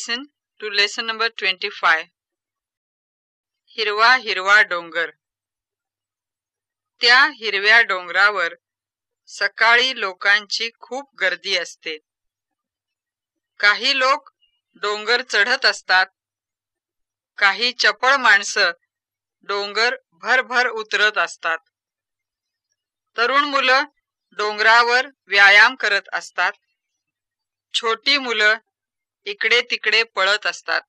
Listen to lesson number twenty five हिरवा हिरवा डोंगर. त्या हिरव्या डोंगरावर सकाळी लोकांची खूप गर्दी असते. काही लोक डोंगर चढत असतात. काही चपळ माणसं डोंगर भरभर उतरत असतात. तरुण मुलं डोंगरावर व्यायाम करत असतात. छोटी मुलं इकडे तिकडे पळत असतात.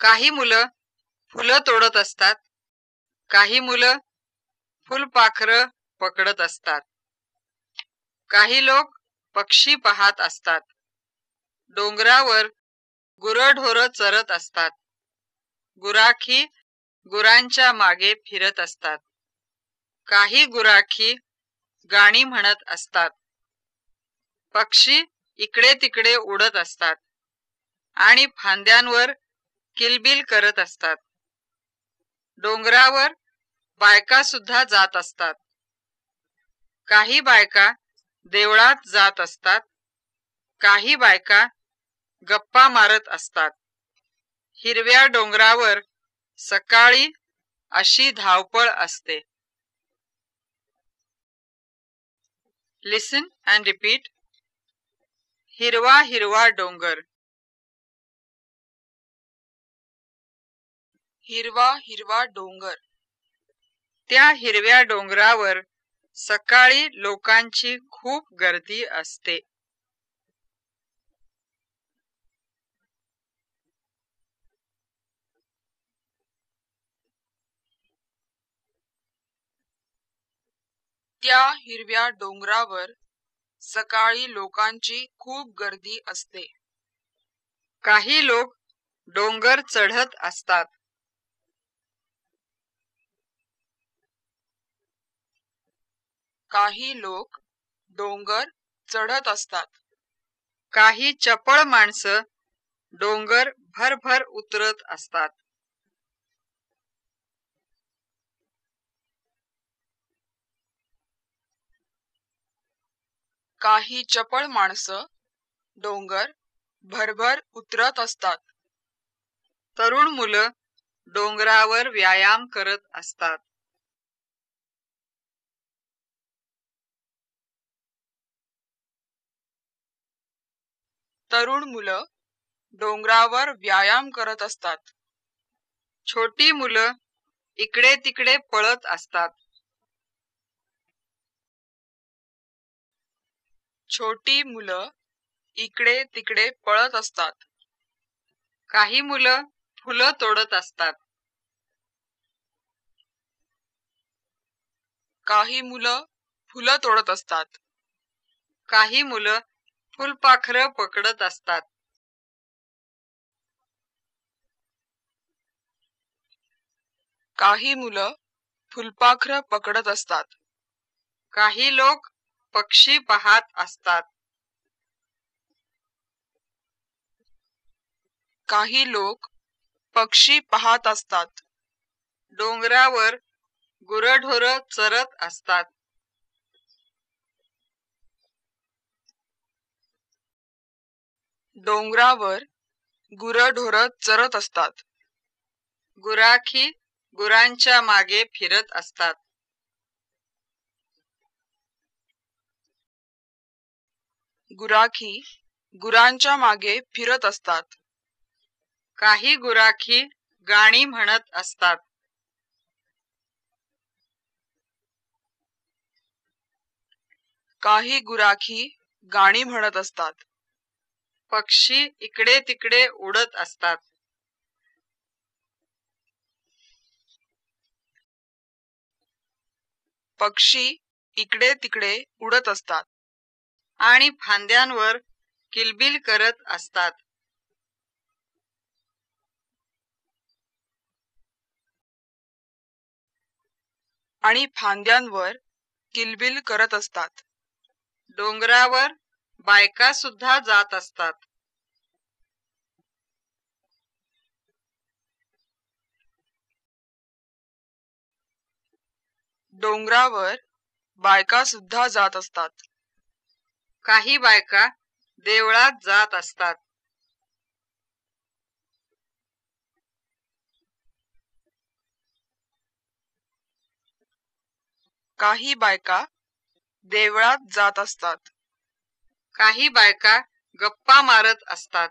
काही मुलं फुलं तोडत असतात. काही मुलं फुलपाखर पकडत असतात. काही लोक पक्षी पाहत असतात. डोंगरावर गुरढोर चरत असतात. गुराखी गुरांच्या मागे फिरत असतात. काही गुराखी गाणी म्हणत असतात. पक्षी इकडे तिकडे उडत असतात. आणि फांद्यांवर किलबिल करत असतात. डोंगरावर बायका सुद्धा जात असतात. काही बायका देवळात जात असतात. काही बायका गप्पा मारत असतात. हिरव्या डोंगरावर सकाळी अशी धावपळ असते. लिसन अँड रिपीट हिरवा हिरवा डोंगर. हिरवा हिरवा डोंगर. त्या हिरव्या डोंगरावर सकाळी लोकांची खूप गर्दी असते. त्या हिरव्या डोंगरावर सकाळी लोकांची खूप गर्दी असते. काही लोक डोंगर चढत असतात. काही लोक डोंगर चढत असतात. काही चपळ माणसं डोंगर भरभर उतरत असतात. काही चपळ माणसं डोंगर भरभर उतरत असतात. तरुण मुलं डोंगरावर व्यायाम करत असतात. तरुण मुलं डोंगरावर व्यायाम करत असतात. छोटी मुलं इकडे तिकडे पळत असतात. छोटी मुलं इकडे तिकडे पळत असतात. काही मुलं फुलं तोडत असतात. काही मुलं फुलं तोडत असतात. काही मुलं फुलपाखर पकडत असतात. काही मुलं फुलपाखर पकडत असतात. काही लोक पक्षी पाहत असतात. काही लोक पक्षी पाहत असतात. डोंगरावर गुरढोर चरत असतात. डोंगरावर गुरढोर चरत असतात. गुराखी गुरांच्या मागे फिरत असतात. गुराखी गुरांच्या मागे फिरत असतात. काही गुराखी गाणी म्हणत असतात. काही गुराखी गाणी म्हणत असतात. पक्षी इकडे तिकडे उडत असतात. पक्षी इकडे तिकडे उडत असतात. आणि फांद्यांवर किलबिल करत असतात. आणि फांद्यांवर किलबिल करत असतात. डोंगरावर बायका सुद्धा जात असतात. डोंगरावर बायका सुद्धा जात असतात. काही बायका देवळात जात असतात. काही बायका देवळात जात असतात. काही बायका गप्पा मारत असतात.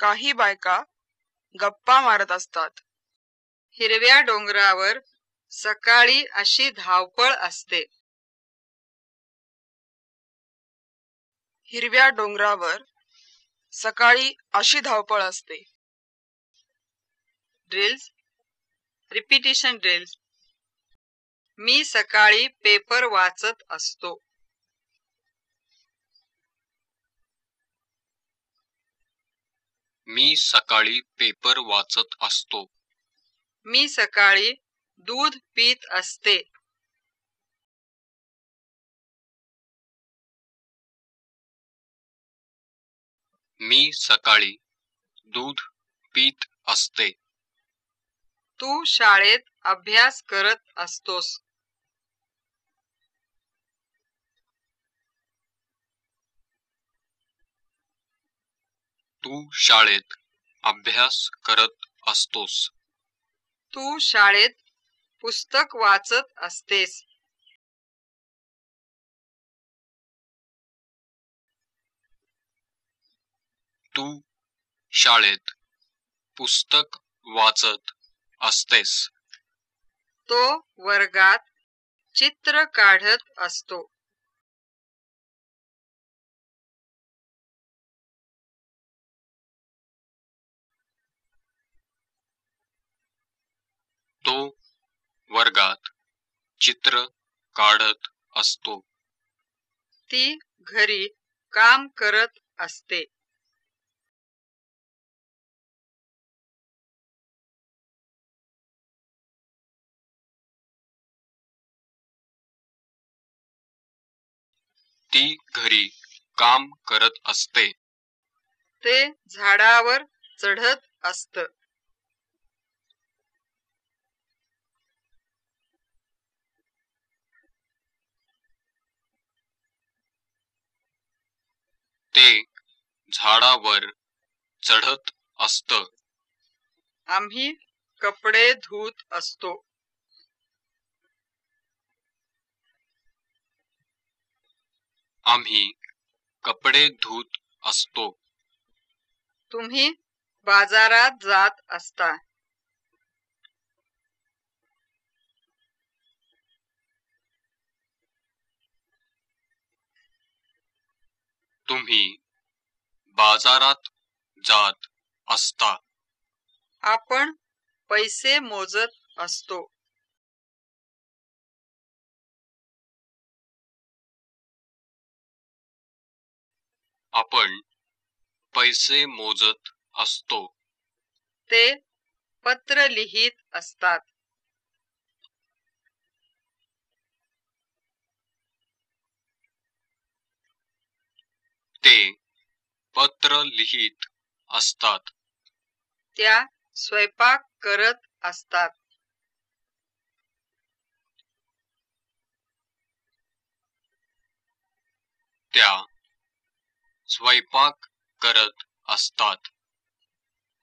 काही बायका गप्पा मारत असतात. हिरव्या डोंगरावर सकाळी अशी धावपळ असते. हिरव्या डोंगरावर सकाळी अशी धावपळ असते. Drills repetition drills. मी सकाळी पेपर वाचत असतो. मी सकाळी पेपर वाचत असतो. मी सकाळी दूध पीत असते. मी सकाळी दूध पीत असते. तू शाळेत अभ्यास करत असतोस. तू शाळेत अभ्यास करत असतोस. तू शाळेत पुस्तक वाचत असतेस. तू शाळेत पुस्तक वाचत असतेस. तो वर्गात चित्र काढत असतो. वर्गात चित्र काढत असतो. ती घरी काम करत असते. ती घरी काम करत असते. ते झाडावर चढत असत. ते झाडावर चढत असत. आम्ही कपडे धुत असतो. आम्ही कपडे धुत असतो. तुम्ही बाजारात जात असता. तुम्ही बाजारात जात असता. आपण पैसे मोजत असतो. आपण पैसे मोजत असतो. ते पत्र लिहित असतात. ते पत्र लिहित असतात. त्या स्वयंपाक करत असतात. त्या स्वयंपाक करत असतात.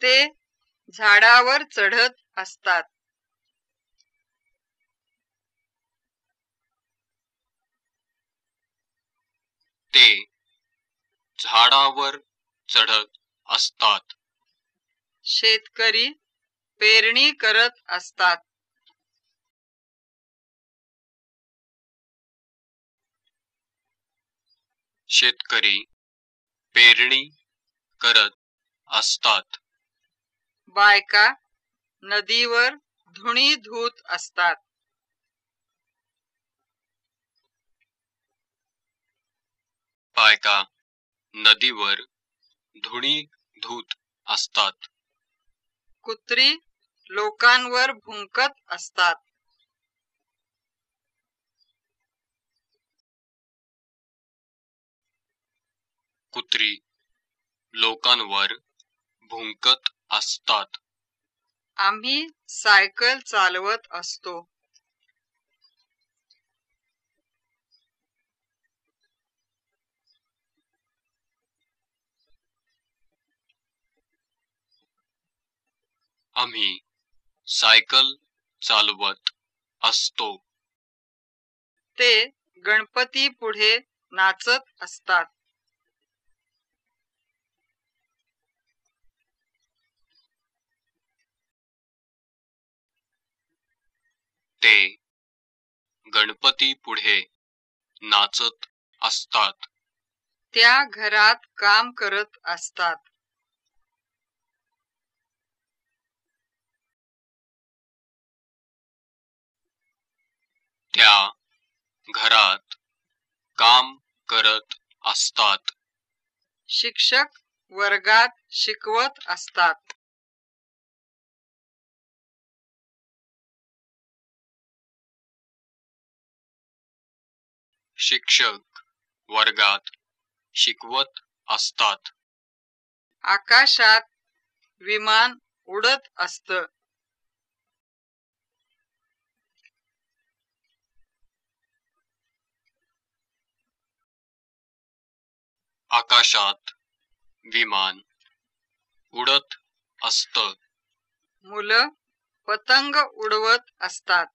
ते झाडावर चढत असतात. ते झाडावर चढत असतात. शेतकरी पेरणी करत असतात. शेतकरी पेरणी करत असतात. बायका नदीवर धुणी धुत असतात. बायका नदीवर धुणी धुत असतात. कुत्री लोकांवर भुंकत असतात. कुत्री लोकांवर भुंकत असतात. आम्ही सायकल चालवत असतो. आम्ही सायकल चालवत असतो. ते गणपती पुढे नाचत असतात. ते गणपती पुढे नाचत असतात. त्या घरात काम करत असतात. त्या घरात काम करत असतात. शिक्षक वर्गात शिकवत असतात. शिक्षक वर्गात शिकवत असतात. आकाशात विमान उडत असत. आकाशात विमान उडत असत. मुलं पतंग उडवत असतात.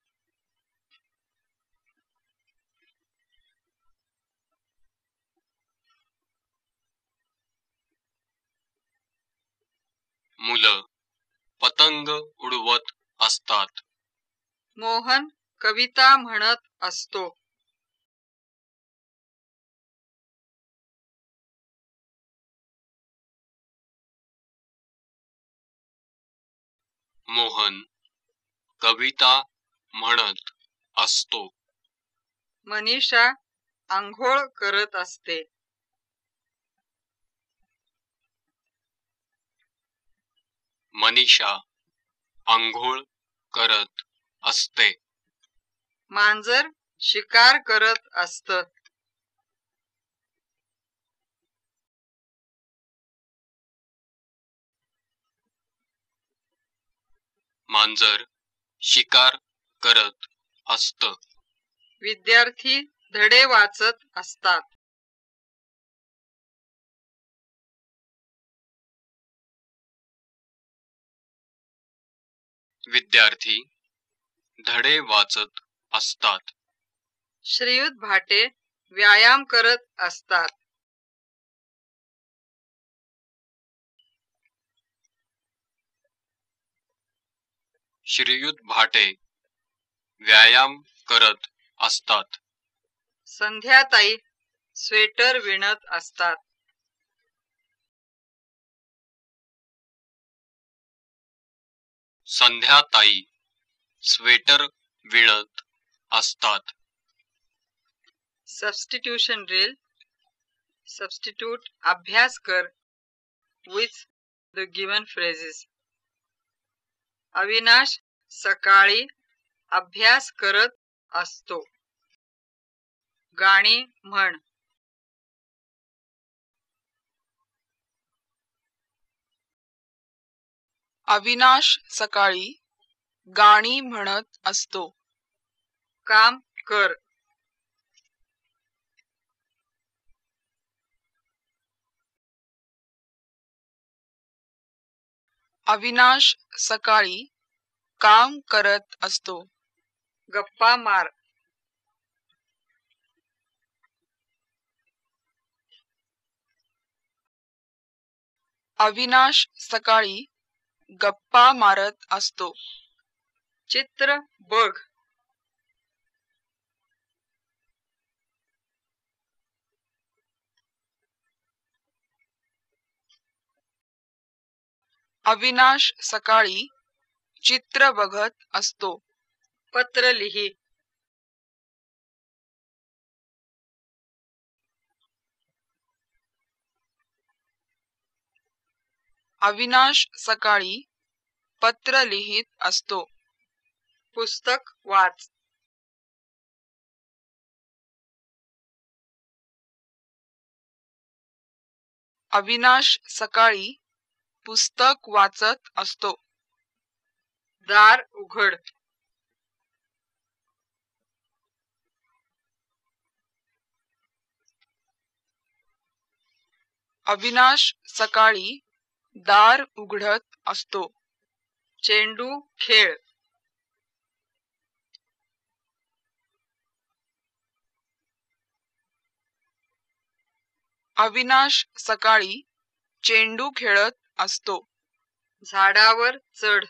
मुलं पतंग उडवत असतात. मोहन कविता म्हणत असतो. मोहन कविता म्हणत असतो. मनीषा आंघोळ करत असते. मनीषा आंघोळ करत असते. मांजर शिकार करत असत. मांजर शिकार करत असत. विद्यार्थी धडे वाचत असतात. विद्यार्थी धडे वाचत असतात. श्रीयुत भाटे व्यायाम करत असतात. श्रीयुत भाटे व्यायाम करत असतात. संध्याताई स्वेटर विणत असतात. संध्याताई स्वेटर विणत असतात. सबस्टिट्यूशन ड्रिल सबस्टिट्यूट अभ्यास कर. With the given phrases Avinash सकाळी अभ्यास करत असतो. गाणी म्हण. अविनाश सकाळी गाणी म्हणत असतो. काम कर. अविनाश सकाळी काम करत असतो. गप्पा मार. अविनाश सकाळी गप्पा मारत असतो. चित्र बघ. अविनाश सकाळी चित्र बघत असतो. पत्र लिही. अविनाश सकाळी पत्र लिहित असतो. पुस्तक वाच. अविनाश सकाळी पुस्तक वाचत असतो. दार उघड. अविनाश सकाळी दार उघडत असतो. चेंडू खेळ. अविनाश सकाळी चेंडू खेळत असतो. झाडावर चढ.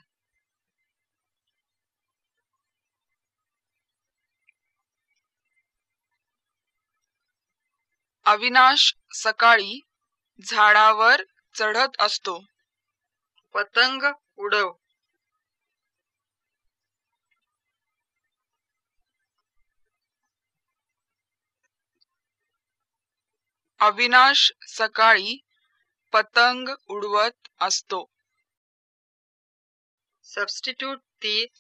अविनाश सकाळी झाडावर चढत असतो. पतंग उडव. अविनाश सकाळी पतंग उडवत असतो substitute the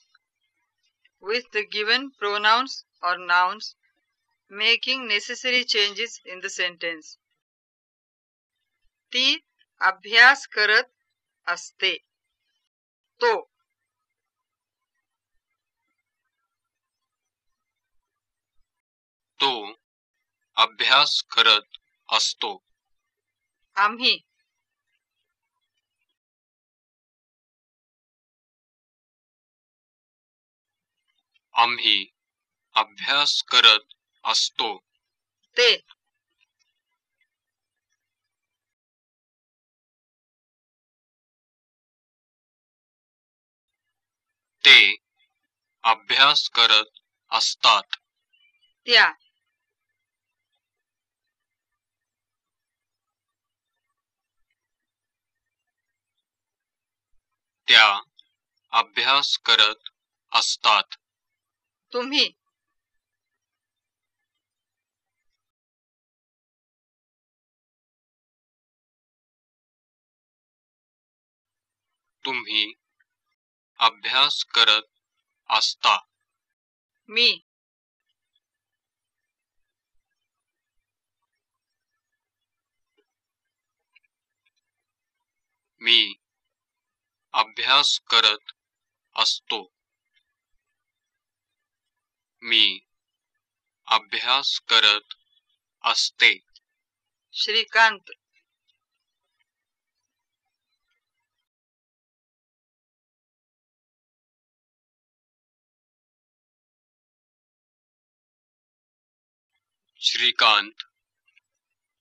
with the given pronouns or nouns making necessary changes in the sentence ती अभ्यास करत असते तो तो अभ्यास करत असतो आम्ही आम्ही अभ्यास करत असतो. ते ते अभ्यास करत असतात. त्या त्या अभ्यास करत असतात. तुम्ही. तुम्ही अभ्यास करत असता. मी. मी अभ्यास करत असतो. मी अभ्यास करत असते. श्रीकांत. श्रीकांत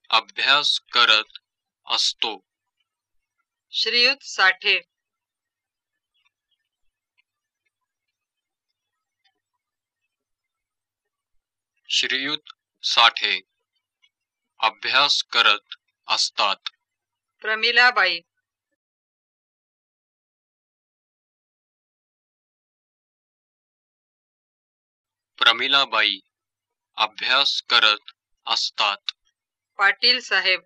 अभ्यास करत असतो. श्रीयुत साठे. श्रीयुत साठे। अभ्यास करत असतात। प्रमिलाबाई। प्रमिलाबाई अभ्यास करत असतात। पाटील साहेब।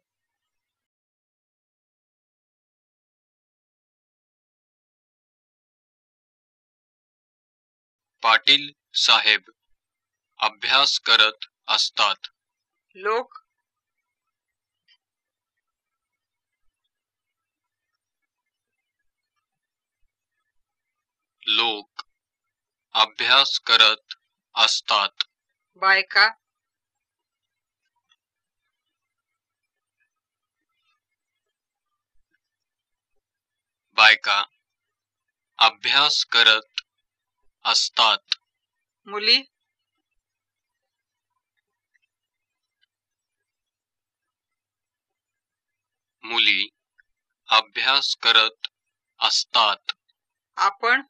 पाटील साहेब। अभ्यास करत असतात. लोक लोक अभ्यास करत असतात. बायका बायका अभ्यास करत असतात. मुली मुली अभ्यास करत असतात. आपण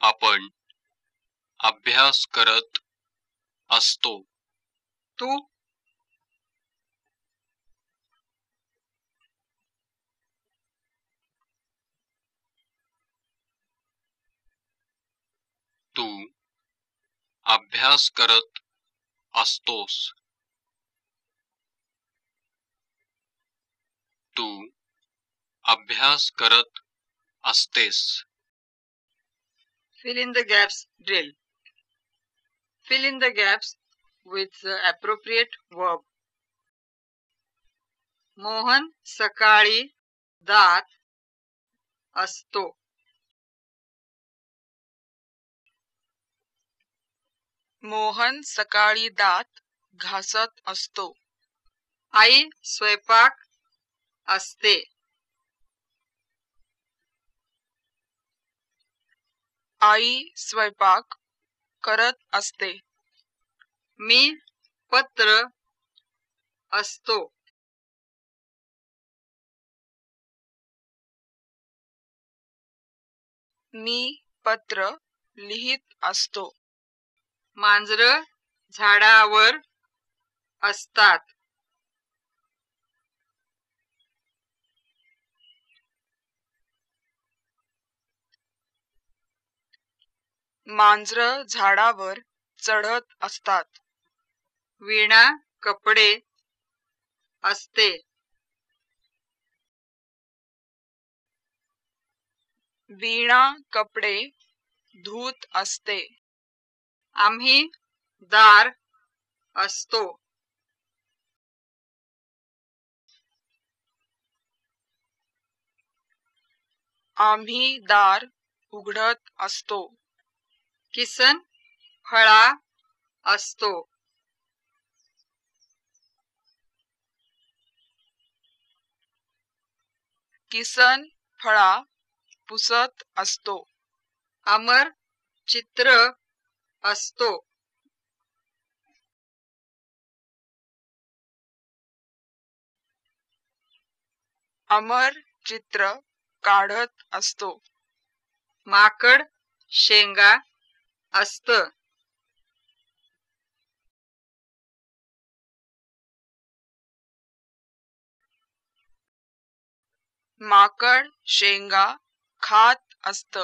आपण अभ्यास करत असतो. तू तू अभ्यास करत असतोस. तू अभ्यास करत असतेस. Fill in the gaps drill fill in the gaps with appropriate verb Mohan सकाळी दात असतो. मोहन सकाळी दात घासत असतो. आई स्वयंपाक असते. आई स्वयंपाक करत असते. मी पत्र असतो. मी पत्र लिहित असतो. मांजर झाडावर असतात. मांजर झाडावर चढत असतात. विणा कपडे असते. वीणा कपडे धुत असते. आम्ही दार असतो. आम्ही दार उघडत असतो. किसन फळा असतो. किसन फळा पुसत असतो. अमर चित्र असतो. अमर चित्र काढत असतो. माकड शेंगा असत. माकड शेंगा खात असत.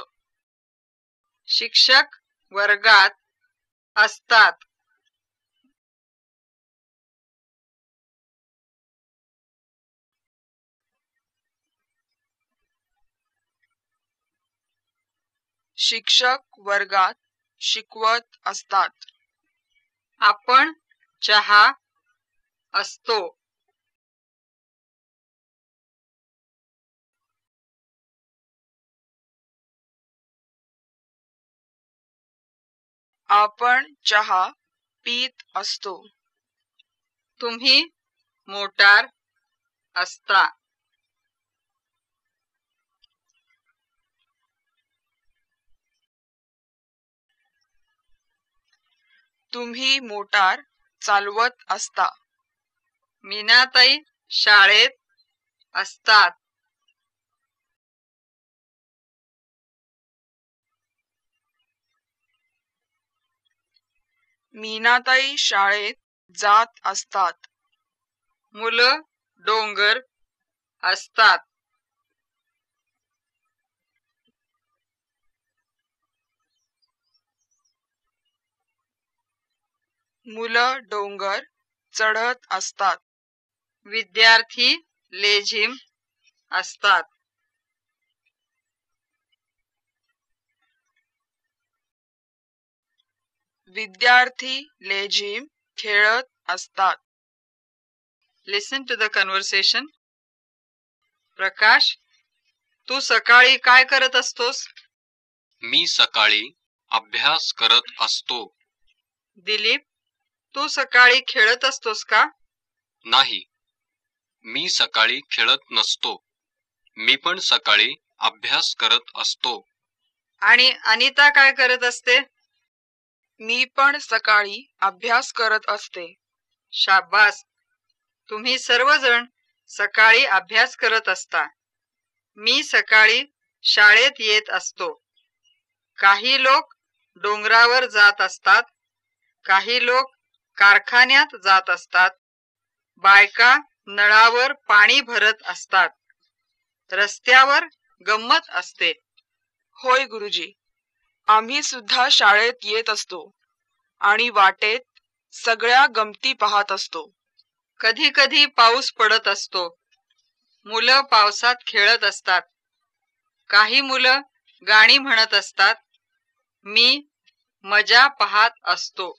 शिक्षक वर्गात असतात. शिक्षक वर्गात शिकवत असतात. आपण चहा असतो. आपण चहा पीत असतो. तुम्ही मोटार असता. तुम्ही मोटार चालवत असता. मीनाताई शाळेत असतात. मीनाताई शाळेत जात असतात. मुलं डोंगर असतात. मुलं डोंगर चढत असतात. विद्यार्थी लेझिम असतात. विद्यार्थी लेझिम खेळत असतात. Listen to the conversation Prakash तू सकाळी काय करत असतोस? मी सकाळी अभ्यास करत असतो. दिलीप तू सकाळी खेळत असतोस का? नाही मी सकाळी खेळत नसतो. मी पण सकाळी अभ्यास करत असतो. आणि अनिता काय करत असते? मी पण सकाळी अभ्यास करत असते. शाबास. तुम्ही सर्वजण सकाळी अभ्यास करत असता. मी सकाळी शाळेत येत असतो. काही लोक डोंगरावर जात असतात. काही लोक कारखान्यात जात असतात. बायका नळावर पाणी भरत असतात. रस्त्यावर गंमत असते. होय गुरुजी. आम्ही सुद्धा शाळेत येत असतो आणि वाटेत सगळ्या गमती पाहत असतो. कधी कधी पाऊस पडत असतो. मुलं पावसात खेळत असतात. काही मुलं गाणी म्हणत असतात. मी मजा पाहत असतो.